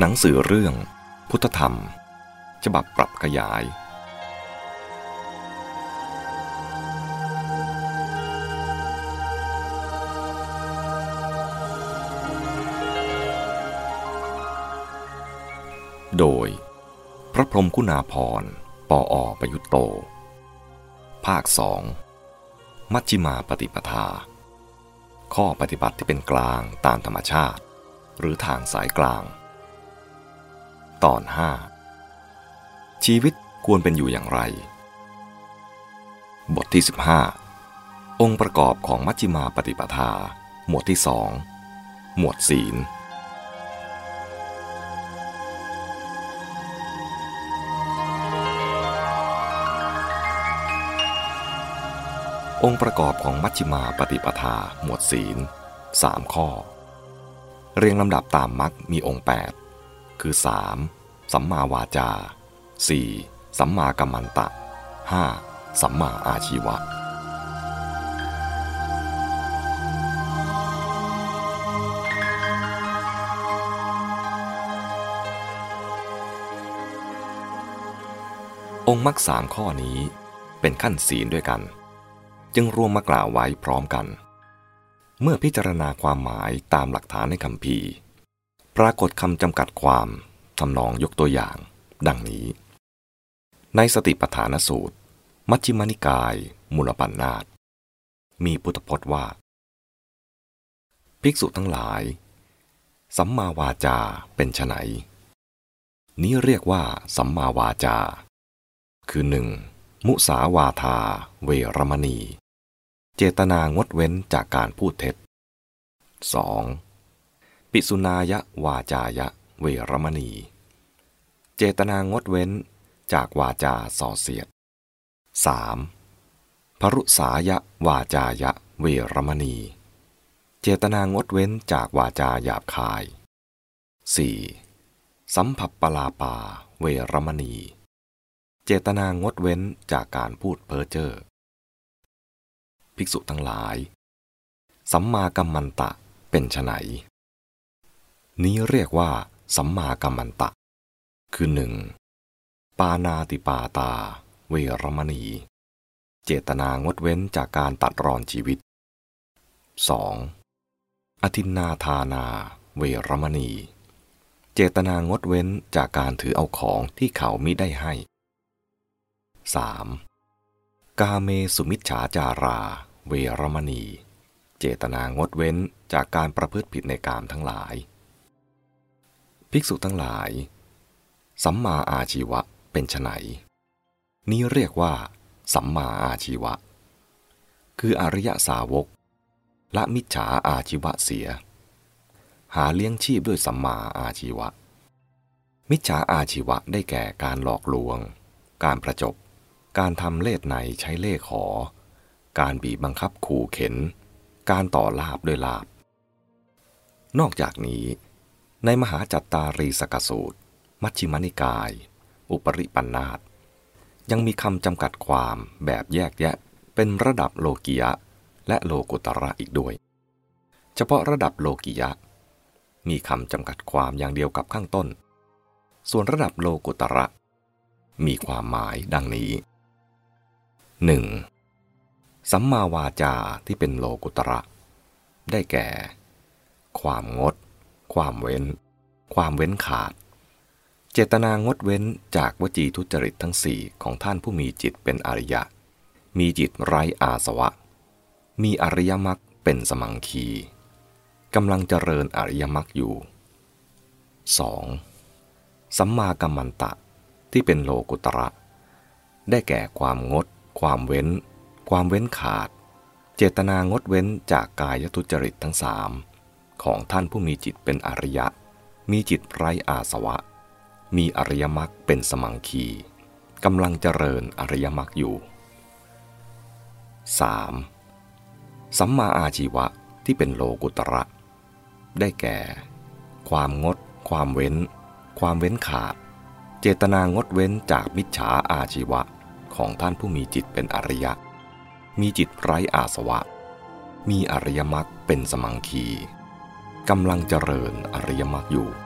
หนังสือเรื่อง พุทธธรรม ฉบับปรับขยาย โดย พระพรมคุณาพรปออประยุตโต ภาคสองมัชฌิมาปฏิปทา ข้อปฏิบัติที่เป็นกลางตามธรรมชาติ หรือทางสายกลาง ตอน5ชีวิตควรเป็นอยู่อย่างไร บทที่ 15 องค์ประกอบของมัชฌิมาปฏิปทา หมวดที่สองหมวดศีล องค์ประกอบของมัชฌิมาปฏิปทา หมวดศีลสามข้อ เรียงลำดับตามมรรคมีองค์ 8 คือ 3. สัมมาวาจา 4. สัมมากัมมันตะ 5. สัมมาอาชีวะ องค์มรรคสามข้อนี้เป็นขั้นศีลด้วยกัน จึงรวมมากล่าวไว้พร้อมกัน เมื่อพิจารณาความหมายตามหลักฐานในคำพี ปรากฏคำจำกัดความทำนองยกตัวอย่าง ดังนี้ ในสติปัฏฐานสูตร มัชฌิมานิกาย มูลปัญนาตมีพุทธพจน์ว่า ภิกษุทั้งหลาย สัมมาวาจาเป็นไนนี้เรียกว่า สัมมาวาจา คือหนึ่งมุสาวาทา เวรมณี เจตนางดเว้นจากการพูดเท็จ 2. ปิสุนายะวาจายะเวรมณี เจตนางดเว้นจากวาจาส่อเสียด 3. พรุษายะวาจายะเวรมณี เจตนางดเว้นจากวาจาหยาบคาย 4. สัมผัสปลาปาเวรมณี เจตนางดเว้นจากการพูดเพ้อเจ้อภิกษุทั้งหลาย สัมมากัมมันตะเป็นไฉน นี้เรียกว่า สัมมากัมมันตะ คือหนึ่งปานาติปาตา เวรมณี เจตนางดเว้นจากการตัดรอนชีวิต 2. อธินนาทานา เวรมณี เจตนางดเว้นจากการถือเอาของที่เขามิได้ให้ 3. กาเมสุมิจฉาจารา เวรมณี เจตนางดเว้นจากการประพฤติผิดในกามทั้งหลาย ภิกษุทั้งหลาย สัมมาอาชีวะเป็นไฉนนี้เรียกว่า สัมมาอาชีวะ คืออริยสาวกละมิจฉาอาชีวะเสีย หาเลี้ยงชีพด้วยสัมมาอาชีวะ มิจฉาอาชีวะได้แก่การหลอกลวง การประจบ การทำเลขในใช้เลขขอ การบีบบังคับขู่เข็น การต่อลาบด้วยลาบ นอกจากนี้ ในมหาจัตตารีสกสูตร มัชฌิมานิกาย อุปริปันธาตยังมีคำจำกัดความแบบแยกแยะเป็นระดับโลกิยะ และโลกุตระอีกด้วย เฉพาะระดับโลกิยะ มีคำจำกัดความอย่างเดียวกับข้างต้น ส่วนระดับโลกุตระ มีความหมายดังนี้ 1. สัมมาวาจาที่เป็นโลกุตระ ได้แก่ ความงด ความเว้น ความเว้นขาด เจตนางดเว้นจากวจีทุจริตทั้งสี่ของท่านผู้มีจิตเป็นอริยะ มีจิตไร้อาสวะ มีอริยมรรคเป็นสมังคีกำลังเจริญอริยมรรคอยู่ 2. สัมมากัมมันตะที่เป็นโลกุตระ ได้แก่ความงด ความเว้น ความเว้นขาด เจตนางดเว้นจากกายทุจริตทั้งสาม ของท่านผู้มีจิตเป็นอริยะ มีจิตไร้อาสวะ มีอริยมรรคเป็นสมังคีกำลังเจริญอริยมรรคอยู่ 3. สัมมาอาชีวะที่เป็นโลกุตระ ได้แก่ ความงด ความเว้น ความเว้นขาด เจตนางดเว้นจากมิจฉาอาชีวะของท่านผู้มีจิตเป็นอริยะ มีจิตไร้อาสวะ มีอริยมรรคเป็นสมังคี กำลังเจริญอริยมรรคอยู่